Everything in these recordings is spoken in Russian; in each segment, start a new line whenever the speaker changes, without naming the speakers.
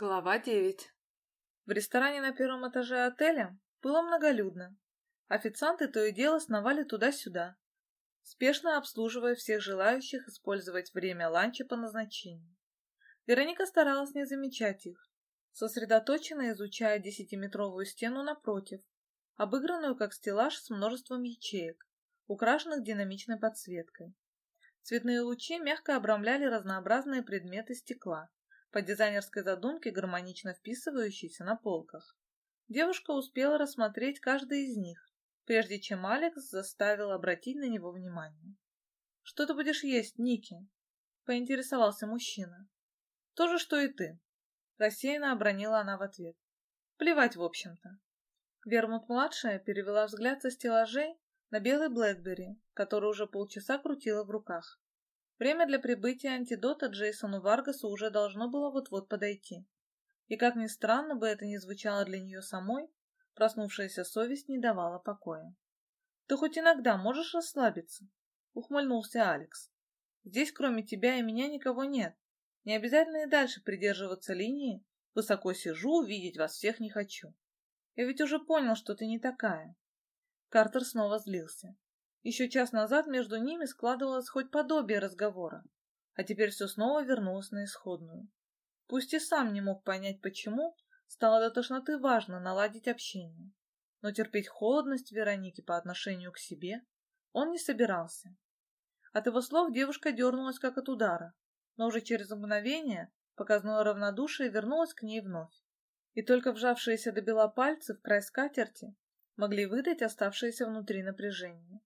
Глава 9 В ресторане на первом этаже отеля было многолюдно. Официанты то и дело сновали туда-сюда, спешно обслуживая всех желающих использовать время ланча по назначению. Вероника старалась не замечать их, сосредоточенно изучая десятиметровую стену напротив, обыгранную как стеллаж с множеством ячеек, украшенных динамичной подсветкой. Цветные лучи мягко обрамляли разнообразные предметы стекла, по дизайнерской задумке гармонично вписывающиеся на полках. Девушка успела рассмотреть каждый из них, прежде чем Алекс заставил обратить на него внимание. «Что ты будешь есть, Ники?» — поинтересовался мужчина. «То же, что и ты», — рассеянно обронила она в ответ. «Плевать, в общем-то». Вермут-младшая перевела взгляд со стеллажей на белый Блэкбери, который уже полчаса крутила в руках. Время для прибытия антидота Джейсону Варгасу уже должно было вот-вот подойти. И как ни странно бы это ни звучало для нее самой, проснувшаяся совесть не давала покоя. «Ты хоть иногда можешь расслабиться?» — ухмыльнулся Алекс. «Здесь кроме тебя и меня никого нет. Не обязательно и дальше придерживаться линии «высоко сижу, видеть вас всех не хочу». Я ведь уже понял, что ты не такая». Картер снова злился. Еще час назад между ними складывалось хоть подобие разговора, а теперь все снова вернулось на исходную. Пусть и сам не мог понять, почему, стало до тошноты важно наладить общение. Но терпеть холодность Вероники по отношению к себе он не собирался. От его слов девушка дернулась как от удара, но уже через мгновение показное равнодушие вернулось к ней вновь. И только вжавшиеся до бела пальцы в край скатерти могли выдать оставшееся внутри напряжение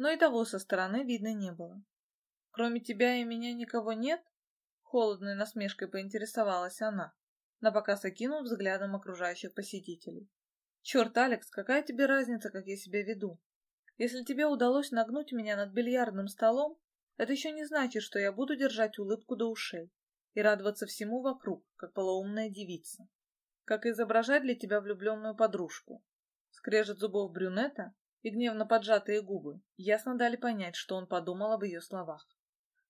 но и того со стороны видно не было. «Кроме тебя и меня никого нет?» Холодной насмешкой поинтересовалась она, напоказ окинув взглядом окружающих посетителей. «Черт, Алекс, какая тебе разница, как я себя веду? Если тебе удалось нагнуть меня над бильярдным столом, это еще не значит, что я буду держать улыбку до ушей и радоваться всему вокруг, как полоумная девица. Как изображать для тебя влюбленную подружку. Скрежет зубов брюнета и гневно поджатые губы ясно дали понять, что он подумал об ее словах.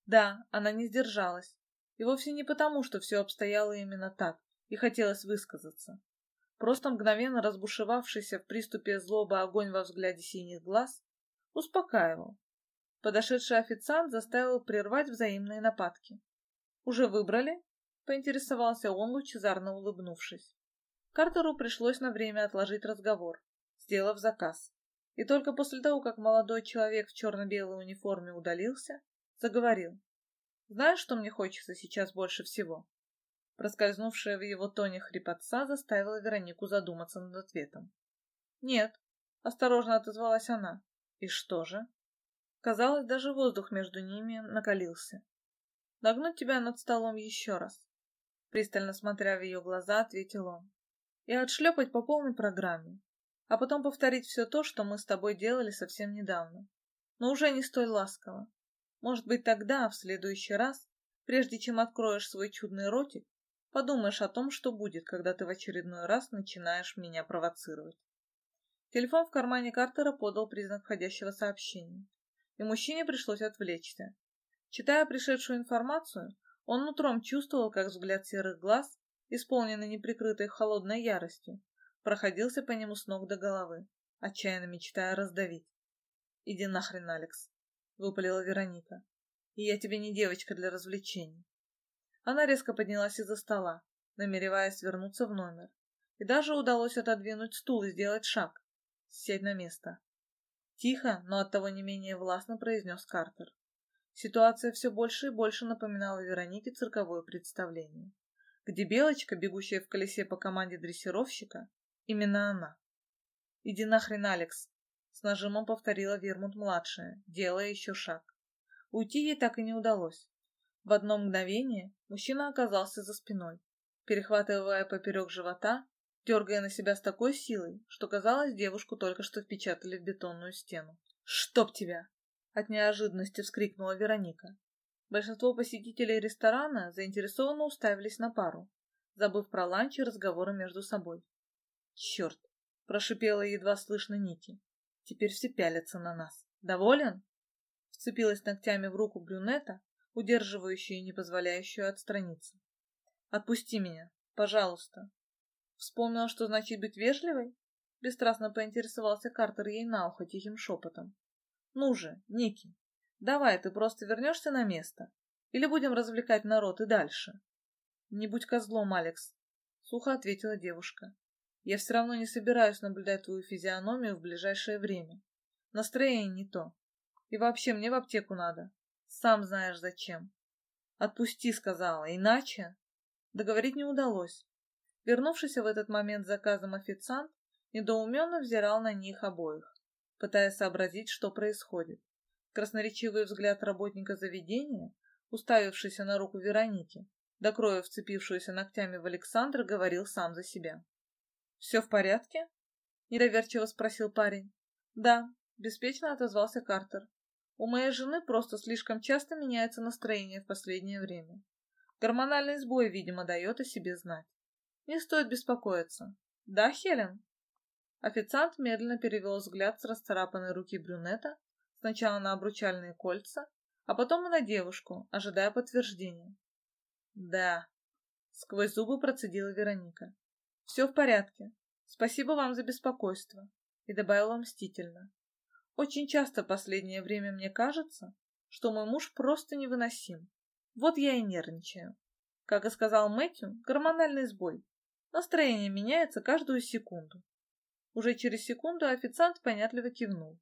Да, она не сдержалась, и вовсе не потому, что все обстояло именно так, и хотелось высказаться. Просто мгновенно разбушевавшийся в приступе злобы огонь во взгляде синих глаз успокаивал. Подошедший официант заставил прервать взаимные нападки. «Уже выбрали?» — поинтересовался он, лучезарно улыбнувшись. Картеру пришлось на время отложить разговор, сделав заказ. И только после того, как молодой человек в черно-белой униформе удалился, заговорил. «Знаешь, что мне хочется сейчас больше всего?» Проскользнувшая в его тоне хрипотца заставила Веронику задуматься над ответом. «Нет», — осторожно отозвалась она. «И что же?» Казалось, даже воздух между ними накалился. «Нагнуть тебя над столом еще раз», — пристально смотря в ее глаза, ответил он. «И отшлепать по полной программе а потом повторить все то, что мы с тобой делали совсем недавно. Но уже не столь ласково. Может быть, тогда, в следующий раз, прежде чем откроешь свой чудный ротик, подумаешь о том, что будет, когда ты в очередной раз начинаешь меня провоцировать. Телефон в кармане Картера подал признак входящего сообщения, и мужчине пришлось отвлечься. Читая пришедшую информацию, он утром чувствовал, как взгляд серых глаз, исполненный неприкрытой холодной яростью, проходился по нему с ног до головы, отчаянно мечтая раздавить. «Иди нахрен, Алекс», — выпалила Вероника. «И я тебе не девочка для развлечений». Она резко поднялась из-за стола, намереваясь вернуться в номер, и даже удалось отодвинуть стул и сделать шаг, сесть на место. Тихо, но оттого не менее властно произнес Картер. Ситуация все больше и больше напоминала Веронике цирковое представление, где Белочка, бегущая в колесе по команде дрессировщика, Именно она. «Иди нахрен, Алекс!» С нажимом повторила Вермут-младшая, делая еще шаг. Уйти ей так и не удалось. В одно мгновение мужчина оказался за спиной, перехватывая поперек живота, дергая на себя с такой силой, что, казалось, девушку только что впечатали в бетонную стену. «Чтоб тебя!» — от неожиданности вскрикнула Вероника. Большинство посетителей ресторана заинтересованно уставились на пару, забыв про ланч и разговоры между собой. «Черт!» — прошипела едва слышно Ники. «Теперь все пялятся на нас. Доволен?» Вцепилась ногтями в руку брюнета, удерживающую и не позволяющую отстраниться. «Отпусти меня!» — Пожалуйста. Вспомнила, что значит быть вежливой? Бесстрастно поинтересовался Картер ей на ухо тихим шепотом. Ну же, Ники, давай ты просто вернешься на место. Или будем развлекать народ и дальше? Не будь козлом, Алекс, сухо ответила девушка. Я все равно не собираюсь наблюдать твою физиономию в ближайшее время. Настроение не то. И вообще мне в аптеку надо. Сам знаешь зачем. Отпусти, сказала, иначе... Договорить не удалось. Вернувшийся в этот момент заказом официант недоуменно взирал на них обоих, пытаясь сообразить, что происходит. Красноречивый взгляд работника заведения, уставившийся на руку Вероники, до крови вцепившуюся ногтями в Александра, говорил сам за себя. «Все в порядке?» — недоверчиво спросил парень. «Да», — беспечно отозвался Картер. «У моей жены просто слишком часто меняется настроение в последнее время. Гормональный сбой, видимо, дает о себе знать. Не стоит беспокоиться. Да, Хелен?» Официант медленно перевел взгляд с расцарапанной руки брюнета сначала на обручальные кольца, а потом и на девушку, ожидая подтверждения. «Да», — сквозь зубы процедила Вероника. «Все в порядке. Спасибо вам за беспокойство», — и добавила мстительно. «Очень часто в последнее время мне кажется, что мой муж просто невыносим. Вот я и нервничаю. Как и сказал Мэтью, гормональный сбой. Настроение меняется каждую секунду. Уже через секунду официант понятливо кивнул,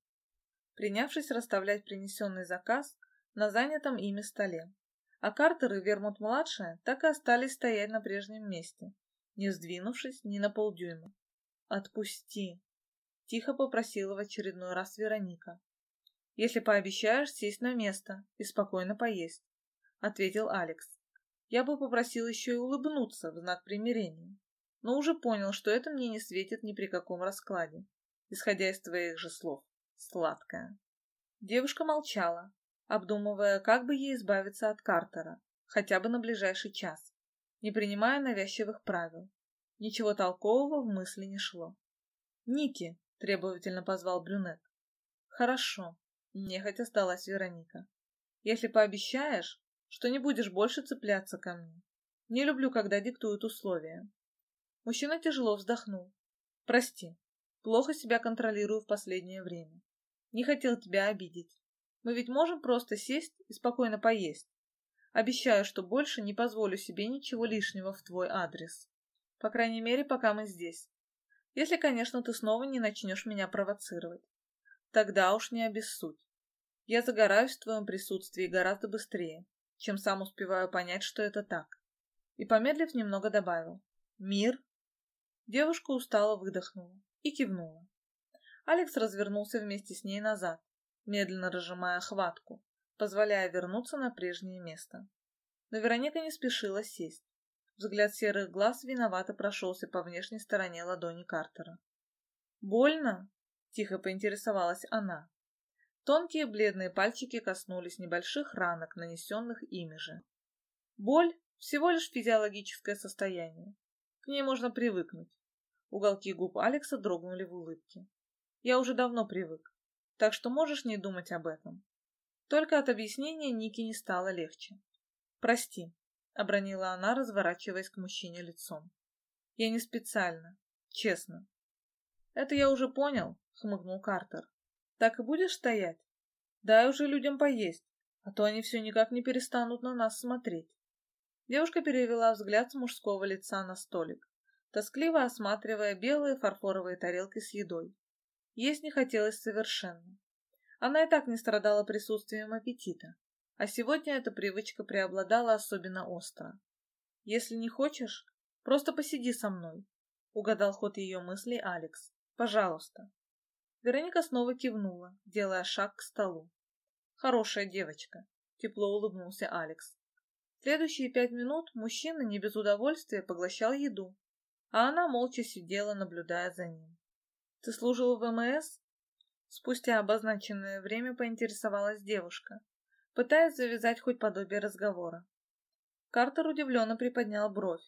принявшись расставлять принесенный заказ на занятом ими столе. А Картер и Вермут-младшая так и остались стоять на прежнем месте, не сдвинувшись ни на полдюйма. «Отпусти!» — тихо попросила в очередной раз Вероника. «Если пообещаешь сесть на место и спокойно поесть», — ответил Алекс. «Я бы попросил еще и улыбнуться в знак примирения, но уже понял, что это мне не светит ни при каком раскладе, исходя из твоих же слов. Сладкая». Девушка молчала, обдумывая, как бы ей избавиться от Картера, хотя бы на ближайший час, не принимая навязчивых правил. Ничего толкового в мысли не шло. «Ники!» — требовательно позвал брюнет. «Хорошо», — нехотя сдалась Вероника. «Если пообещаешь, что не будешь больше цепляться ко мне. Не люблю, когда диктуют условия». Мужчина тяжело вздохнул. «Прости, плохо себя контролирую в последнее время. Не хотел тебя обидеть. Мы ведь можем просто сесть и спокойно поесть. Обещаю, что больше не позволю себе ничего лишнего в твой адрес. По крайней мере, пока мы здесь. Если, конечно, ты снова не начнешь меня провоцировать. Тогда уж не обессудь. Я загораюсь в твоем присутствии гораздо быстрее, чем сам успеваю понять, что это так. И, помедлив, немного добавил. Мир. Девушка устало выдохнула и кивнула. Алекс развернулся вместе с ней назад, медленно разжимая хватку, позволяя вернуться на прежнее место. Но Вероника не спешила сесть. Взгляд серых глаз виновато прошелся по внешней стороне ладони Картера. «Больно?» — тихо поинтересовалась она. Тонкие бледные пальчики коснулись небольших ранок, нанесенных ими же. Боль — всего лишь физиологическое состояние. К ней можно привыкнуть. Уголки губ Алекса дрогнули в улыбке. Я уже давно привык так что можешь не думать об этом. Только от объяснения Ники не стало легче. «Прости», — обронила она, разворачиваясь к мужчине лицом. «Я не специально, честно». «Это я уже понял», — хмыкнул Картер. «Так и будешь стоять? Дай уже людям поесть, а то они все никак не перестанут на нас смотреть». Девушка перевела взгляд с мужского лица на столик, тоскливо осматривая белые фарфоровые тарелки с едой. Есть не хотелось совершенно. Она и так не страдала присутствием аппетита, а сегодня эта привычка преобладала особенно остро. «Если не хочешь, просто посиди со мной», — угадал ход ее мыслей Алекс. «Пожалуйста». Вероника снова кивнула, делая шаг к столу. «Хорошая девочка», — тепло улыбнулся Алекс. Следующие пять минут мужчина не без удовольствия поглощал еду, а она молча сидела, наблюдая за ним. Ты служил в ВМС? Спустя обозначенное время поинтересовалась девушка, пытаясь завязать хоть подобие разговора. Картер удивленно приподнял бровь.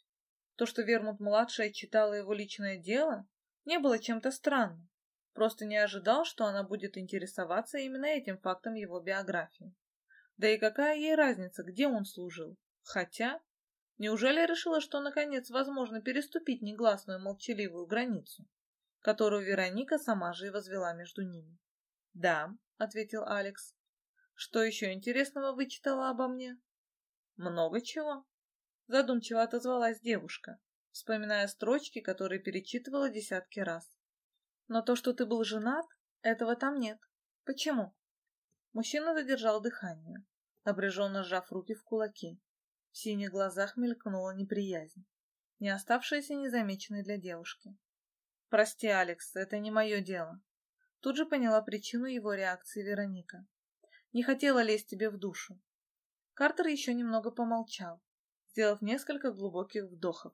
То, что Вермут-младшая читала его личное дело, не было чем-то странным. Просто не ожидал, что она будет интересоваться именно этим фактом его биографии. Да и какая ей разница, где он служил? Хотя... Неужели решила, что наконец возможно переступить негласную молчаливую границу, которую Вероника сама же и возвела между ними? «Да», — ответил Алекс. «Что еще интересного вычитала обо мне?» «Много чего», — задумчиво отозвалась девушка, вспоминая строчки, которые перечитывала десятки раз. «Но то, что ты был женат, этого там нет. Почему?» Мужчина задержал дыхание, обреженно сжав руки в кулаки. В синих глазах мелькнула неприязнь, не оставшаяся незамеченной для девушки. «Прости, Алекс, это не мое дело». Тут же поняла причину его реакции Вероника. «Не хотела лезть тебе в душу». Картер еще немного помолчал, сделав несколько глубоких вдохов,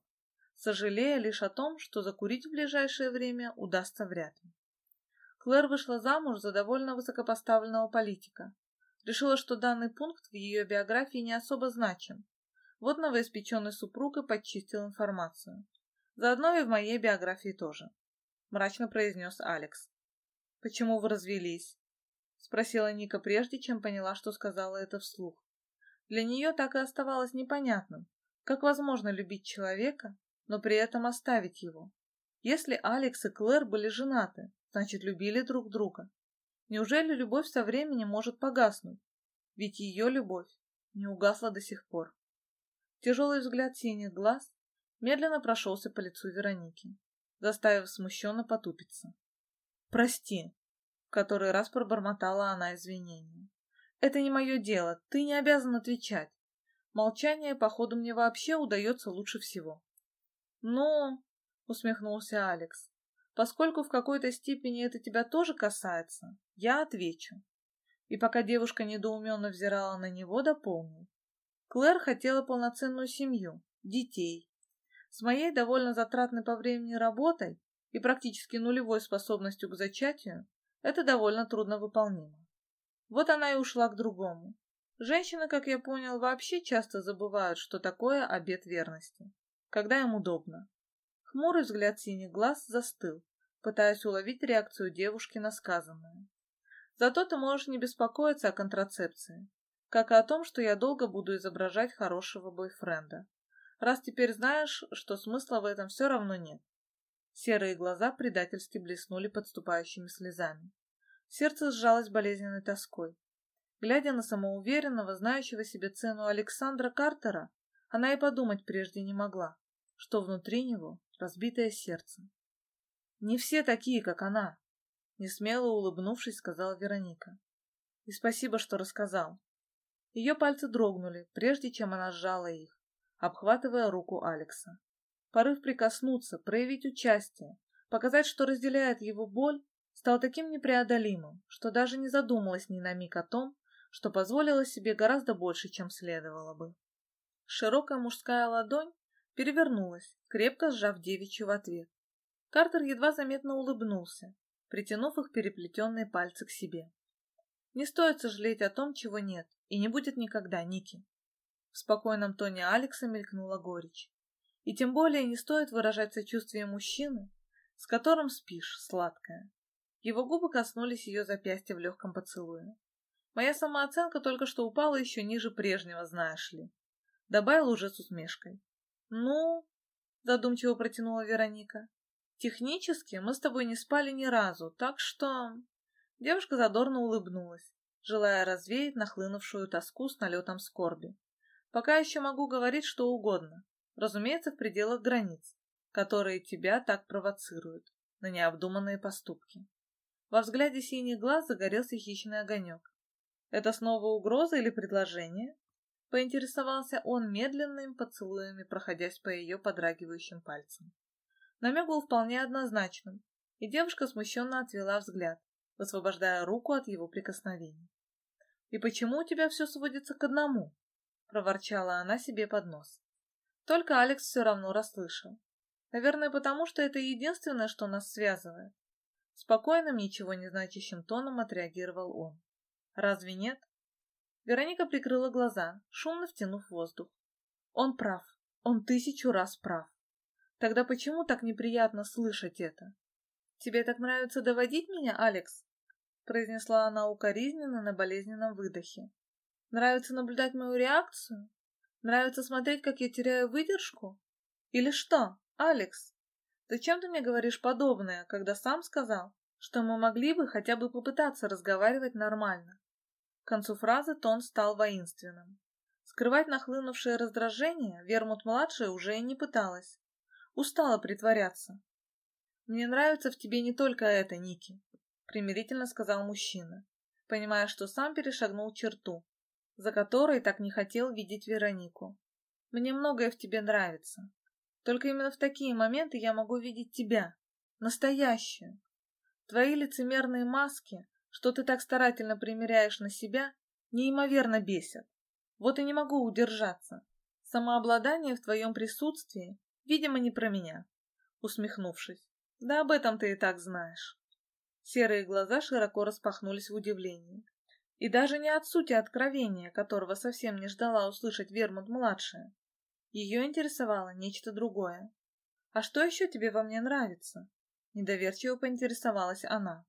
сожалея лишь о том, что закурить в ближайшее время удастся вряд ли. Клэр вышла замуж за довольно высокопоставленного политика. Решила, что данный пункт в ее биографии не особо значим, вот новоиспеченный супруг и подчистил информацию. Заодно и в моей биографии тоже. Мрачно произнес Алекс. «Почему вы развелись?» Спросила Ника прежде, чем поняла, что сказала это вслух. Для нее так и оставалось непонятным, как возможно любить человека, но при этом оставить его. Если Алекс и Клэр были женаты, значит любили друг друга. Неужели любовь со временем может погаснуть? Ведь ее любовь не угасла до сих пор. Тяжелый взгляд синих глаз медленно прошелся по лицу Вероники, заставив смущенно потупиться. «Прости», — в который раз пробормотала она извинения. «Это не мое дело, ты не обязан отвечать. Молчание, походу, мне вообще удается лучше всего». «Ну...» — усмехнулся Алекс. «Поскольку в какой-то степени это тебя тоже касается, я отвечу». И пока девушка недоуменно взирала на него, дополнил. Клэр хотела полноценную семью, детей. С моей довольно затратной по времени работой и практически нулевой способностью к зачатию это довольно трудно выполнимо. Вот она и ушла к другому. Женщины, как я понял, вообще часто забывают, что такое обет верности, когда им удобно. Хмурый взгляд синих глаз застыл, пытаясь уловить реакцию девушки на сказанное. Зато ты можешь не беспокоиться о контрацепции как и о том, что я долго буду изображать хорошего бойфренда. Раз теперь знаешь, что смысла в этом все равно нет. Серые глаза предательски блеснули подступающими слезами. Сердце сжалось болезненной тоской. Глядя на самоуверенного, знающего себе цену Александра Картера, она и подумать прежде не могла, что внутри него разбитое сердце. «Не все такие, как она», — несмело улыбнувшись, сказала Вероника. «И спасибо, что рассказал. Ее пальцы дрогнули, прежде чем она сжала их, обхватывая руку Алекса. Порыв прикоснуться, проявить участие, показать, что разделяет его боль, стал таким непреодолимым, что даже не задумалась ни на миг о том, что позволила себе гораздо больше, чем следовало бы. Широкая мужская ладонь перевернулась, крепко сжав девичью в ответ. Картер едва заметно улыбнулся, притянув их переплетенные пальцы к себе. Не стоит сожалеть о том, чего нет, и не будет никогда, Ники. В спокойном тоне Алекса мелькнула горечь. И тем более не стоит выражать сочувствие мужчины, с которым спишь, сладкая. Его губы коснулись ее запястья в легком поцелуе. Моя самооценка только что упала еще ниже прежнего, знаешь ли. Добавил уже с усмешкой. Ну, задумчиво протянула Вероника. Технически мы с тобой не спали ни разу, так что... Девушка задорно улыбнулась, желая развеять нахлынувшую тоску с налетом скорби. Пока еще могу говорить что угодно, разумеется, в пределах границ, которые тебя так провоцируют на необдуманные поступки. Во взгляде синих глаз загорелся хищный огонек. «Это снова угроза или предложение?» Поинтересовался он медленными поцелуями, проходясь по ее подрагивающим пальцам. Намек был вполне однозначным, и девушка смущенно отвела взгляд, высвобождая руку от его прикосновений. «И почему у тебя все сводится к одному?» — проворчала она себе под нос. Только Алекс все равно расслышал. Наверное, потому что это единственное, что нас связывает. Спокойным, ничего не значащим тоном отреагировал он. «Разве нет?» Вероника прикрыла глаза, шумно втянув воздух. Он прав. Он тысячу раз прав. Тогда почему так неприятно слышать это? Тебе так нравится доводить меня, Алекс? произнесла она укоризненно на болезненном выдохе. Нравится наблюдать мою реакцию? Нравится смотреть, как я теряю выдержку? Или что, Алекс? Зачем ты мне говоришь подобное, когда сам сказал, что мы могли бы хотя бы попытаться разговаривать нормально? К концу фразы тон стал воинственным. Скрывать нахлынувшее раздражение Вермут-младшая уже и не пыталась. Устала притворяться. «Мне нравится в тебе не только это, Ники», — примирительно сказал мужчина, понимая, что сам перешагнул черту, за которой так не хотел видеть Веронику. «Мне многое в тебе нравится. Только именно в такие моменты я могу видеть тебя, настоящую. Твои лицемерные маски, что ты так старательно примеряешь на себя, неимоверно бесят. Вот и не могу удержаться. Самообладание в твоем присутствии, видимо, не про меня. Усмехнувшись. Да об этом ты и так знаешь. Серые глаза широко распахнулись в удивлении. И даже не от сути откровения, которого совсем не ждала услышать Вермут-младшая. Ее интересовало нечто другое. «А что еще тебе во мне нравится?» Недоверчиво поинтересовалась она.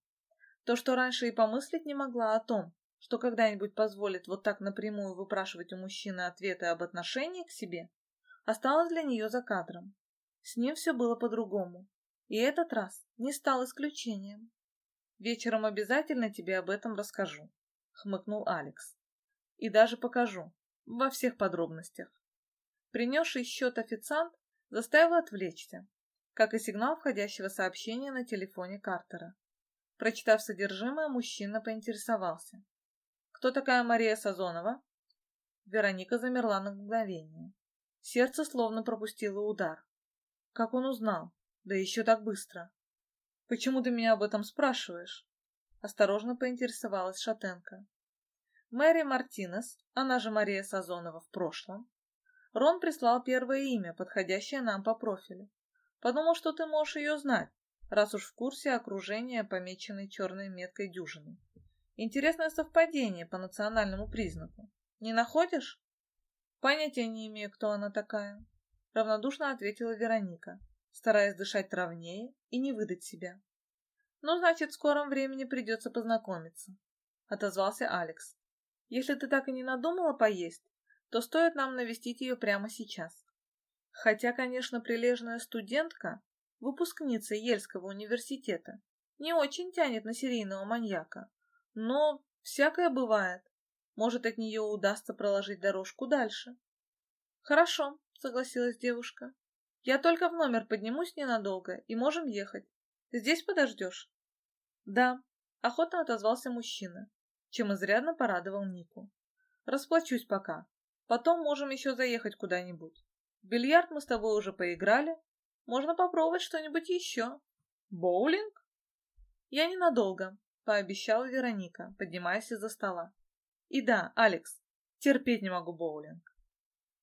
То, что раньше и помыслить не могла о том, что когда-нибудь позволит вот так напрямую выпрашивать у мужчины ответы об отношении к себе, осталось для нее за кадром. С ним все было по-другому, и этот раз не стал исключением. «Вечером обязательно тебе об этом расскажу», — хмыкнул Алекс. «И даже покажу, во всех подробностях». Принесший счет официант заставил отвлечься, как и сигнал входящего сообщения на телефоне Картера. Прочитав содержимое, мужчина поинтересовался. «Кто такая Мария Сазонова?» Вероника замерла на мгновение. Сердце словно пропустило удар. Как он узнал? Да еще так быстро. «Почему ты меня об этом спрашиваешь?» Осторожно поинтересовалась Шатенко. Мэри Мартинес, она же Мария Сазонова в прошлом. Рон прислал первое имя, подходящее нам по профилю. Подумал, что ты можешь ее знать, раз уж в курсе окружения, помеченной черной меткой дюжины. Интересное совпадение по национальному признаку. Не находишь? Понятия не имею, кто она такая. Равнодушно ответила Вероника, стараясь дышать ровнее и не выдать себя. Ну, значит, в скором времени придется познакомиться, отозвался Алекс. Если ты так и не надумала поесть, то стоит нам навестить ее прямо сейчас. Хотя, конечно, прилежная студентка, выпускница Ельского университета, не очень тянет на серийного маньяка. Но всякое бывает. Может, от нее удастся проложить дорожку дальше. Хорошо, согласилась девушка. Я только в номер поднимусь ненадолго, и можем ехать. Здесь подождешь? Да, охотно отозвался мужчина, чем изрядно порадовал Нику. Расплачусь пока. Потом можем еще заехать куда-нибудь. В бильярд мы с тобой уже поиграли. Можно попробовать что-нибудь еще. Боулинг? Я ненадолго, пообещала Вероника, поднимаясь из-за стола. И да, Алекс, терпеть не могу боулинг.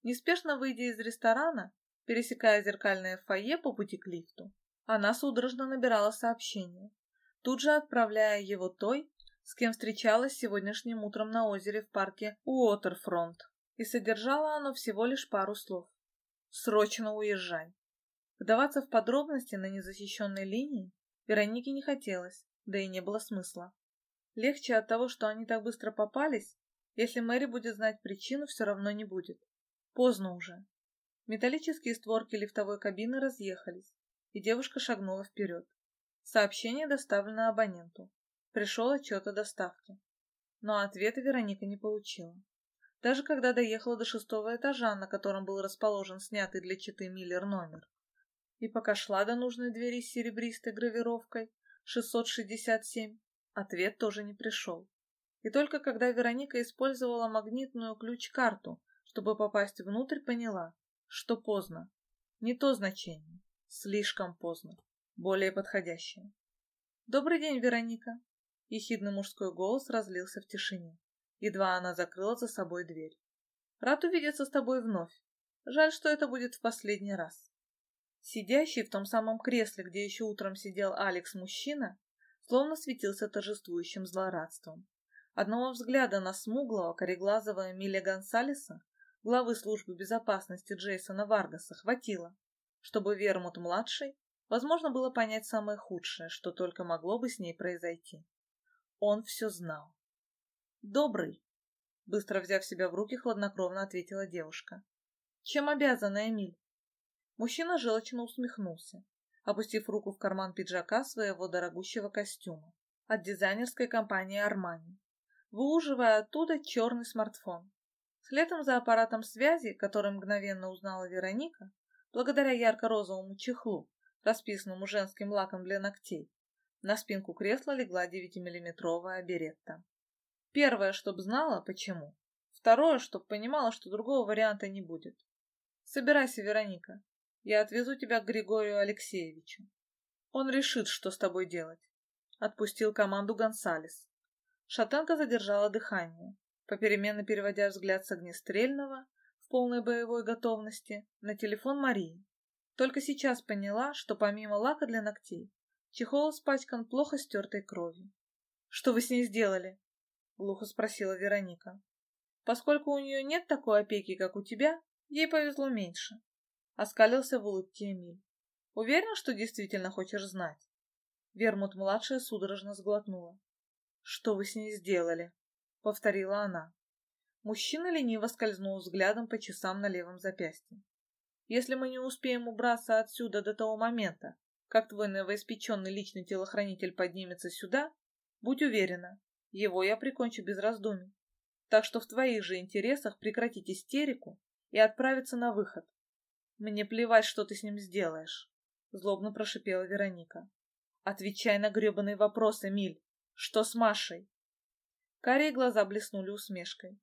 Неспешно выйдя из ресторана, пересекая зеркальное фойе по пути к лифту, она судорожно набирала сообщение, тут же отправляя его той, с кем встречалась сегодняшним утром на озере в парке Уотерфронт, и содержало оно всего лишь пару слов. «Срочно уезжай!» Вдаваться в подробности на незащищенной линии Веронике не хотелось, да и не было смысла. Легче от того, что они так быстро попались, если Мэри будет знать причину, все равно не будет. Поздно уже. Металлические створки лифтовой кабины разъехались, и девушка шагнула вперед. Сообщение доставлено абоненту. Пришел отчет о доставке. Но ответа Вероника не получила. Даже когда доехала до шестого этажа, на котором был расположен снятый для читы Миллер номер. И пока шла до нужной двери с серебристой гравировкой 667, ответ тоже не пришел. И только когда Вероника использовала магнитную ключ-карту, чтобы попасть внутрь, поняла, что поздно. Не то значение. Слишком поздно. Более подходящее. «Добрый день, Вероника!» Ехидный мужской голос разлился в тишине. Едва она закрыла за собой дверь. «Рад увидеться с тобой вновь. Жаль, что это будет в последний раз». Сидящий в том самом кресле, где еще утром сидел Алекс мужчина, словно светился торжествующим злорадством. Одного взгляда на смуглого, кореглазого Эмиля Гонсалеса, главы службы безопасности Джейсона Варгаса, хватило, чтобы Вермут-младший, возможно, было понять самое худшее, что только могло бы с ней произойти. Он все знал. «Добрый», — быстро взяв себя в руки, хладнокровно ответила девушка. Чем обязана, Эмиль? Мужчина желчно усмехнулся, опустив руку в карман пиджака своего дорогущего костюма от дизайнерской компании Armani, выуживая оттуда черный смартфон. Следом за аппаратом связи, который мгновенно узнала Вероника, благодаря ярко-розовому чехлу, расписанному женским лаком для ногтей, на спинку кресла легла 9-миллиметровая беретта. Первое, чтоб знала, почему. Второе, чтоб понимала, что другого варианта не будет. Собирайся, Вероника. Я отвезу тебя к Григорию Алексеевичу. Он решит, что с тобой делать. Отпустил команду Гонсалес. Шатенка задержала дыхание, попеременно переводя взгляд с огнестрельного полной боевой готовности на телефон Марии. Только сейчас поняла, что помимо лака для ногтей, чехол испачкан плохо стертой кровью. «Что вы с ней сделали?» — глухо спросила Вероника. «Поскольку у нее нет такой опеки, как у тебя, ей повезло меньше». Оскалился в улыбке Эмиль. «Уверена, что действительно хочешь знать?» Вермут-младшая судорожно сглотнула. «Что вы с ней сделали?» — повторила она. Мужчина лениво скользнул взглядом по часам на левом запястье. «Если мы не успеем убраться отсюда до того момента, как твой новоиспеченный личный телохранитель поднимется сюда, будь уверена, его я прикончу без раздумий. Так что в твоих же интересах прекратить истерику и отправиться на выход. Мне плевать, что ты с ним сделаешь, злобно прошипела Вероника. Отвечай на гребаный вопрос, Эмиль. Что с Машей? Карие глаза блеснули усмешкой.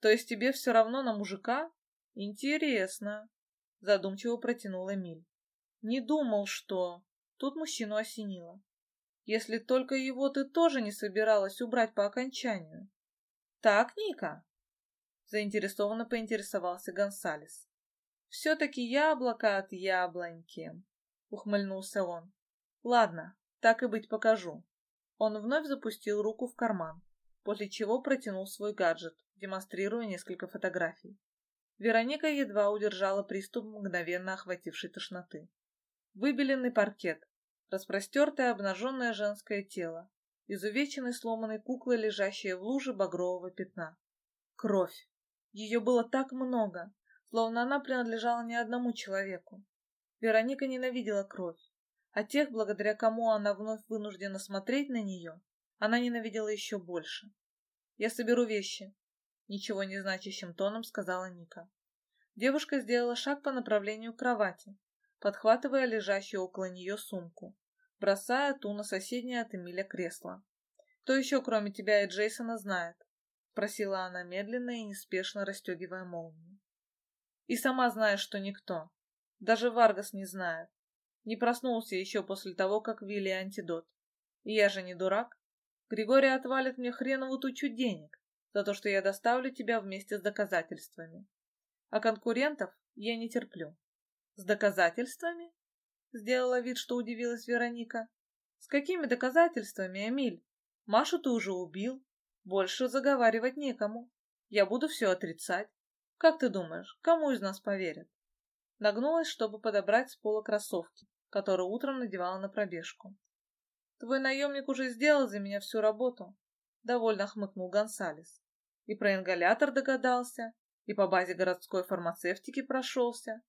То есть тебе все равно на мужика? Интересно. Задумчиво протянул Эмиль. Не думал, что... Тут мужчину осенило. Если только его ты тоже не собиралась убрать по окончанию. Так, Ника? Заинтересованно поинтересовался Гонсалес. Все-таки яблоко от яблоньки, ухмыльнулся он. Ладно, так и быть покажу. Он вновь запустил руку в карман, после чего протянул свой гаджет, демонстрируя несколько фотографий. Вероника едва удержала приступ мгновенно охватившей тошноты. Выбеленный паркет, распростертое обнаженное женское тело, изувеченной сломанной куклы, лежащая в луже багрового пятна. Кровь. Ее было так много, словно она принадлежала не одному человеку. Вероника ненавидела кровь, а тех, благодаря кому она вновь вынуждена смотреть на нее, она ненавидела еще больше. «Я соберу вещи», — ничего не значащим тоном сказала Ника. Девушка сделала шаг по направлению к кровати, подхватывая лежащую около нее сумку, бросая ту на соседнее от Эмиля кресло. «Кто еще, кроме тебя и Джейсона, знает?» — спросила она медленно и неспешно расстегивая молнию. «И сама знаешь, что никто. Даже Варгас не знает. Не проснулся еще после того, как ввели антидот. И я же не дурак. Григорий отвалит мне хренову тучу денег за то, что я доставлю тебя вместе с доказательствами. А конкурентов я не терплю. С доказательствами? Сделала вид, что удивилась Вероника. С какими доказательствами, Эмиль? Машу ты уже убил. Больше заговаривать некому. Я буду все отрицать. Как ты думаешь, кому из нас поверят? Нагнулась, чтобы подобрать с пола кроссовки, которые утром надевала на пробежку. Твой наемник уже сделал за меня всю работу. Довольно хмыкнул Гонсалес. И про ингалятор догадался, и по базе городской фармацевтики прошелся,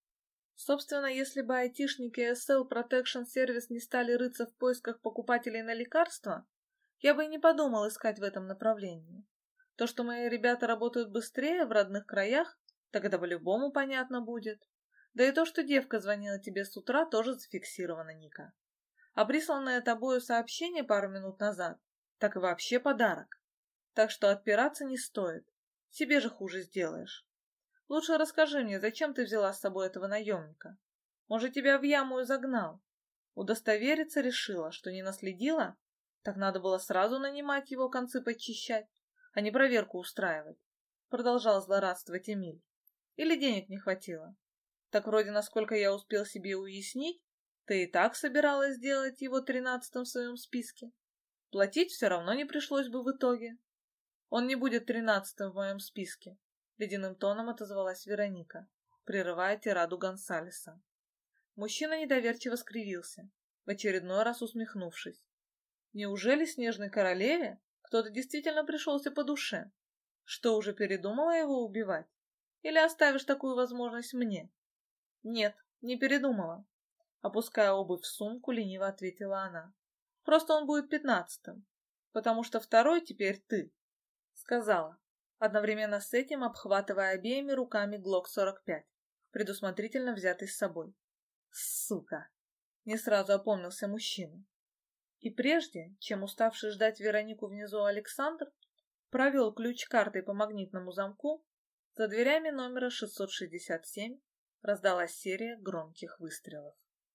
Собственно, если бы айтишники SL Protection Service не стали рыться в поисках покупателей на лекарства, я бы и не подумал искать в этом направлении. То, что мои ребята работают быстрее в родных краях, так это по-любому понятно будет. Да и то, что девка звонила тебе с утра, тоже зафиксировано, Ника. А присланное тобою сообщение пару минут назад, так и вообще подарок. Так что отпираться не стоит. Себе же хуже сделаешь. Лучше расскажи мне, зачем ты взяла с собой этого наемника? Же тебя в яму и загнал. Удостовериться решила, что не наследила? Так надо было сразу нанимать его концы почищать, а не проверку устраивать. Продолжал злорадствовать Эмиль. Или денег не хватило? Так вроде, насколько я успел себе уяснить, ты и так собиралась сделать его тринадцатым в своем списке. Платить все равно не пришлось бы в итоге. Он не будет тринадцатым в моем списке. Ледяным тоном отозвалась Вероника, прерывая тираду Гонсалеса. Мужчина недоверчиво скривился, в очередной раз усмехнувшись. Неужели снежной королеве кто-то действительно пришелся по душе? Что, уже передумала его убивать? Или оставишь такую возможность мне? Нет, не передумала. Опуская обувь в сумку, лениво ответила она. Просто он будет пятнадцатым, потому что второй теперь ты. Сказала, одновременно с этим обхватывая обеими руками ГЛОК-45, предусмотрительно взятый с собой. Сука! Не сразу опомнился мужчина. И прежде, чем уставший ждать Веронику внизу Александр, провел ключ картой по магнитному замку, за дверями номера 667 раздалась серия громких выстрелов.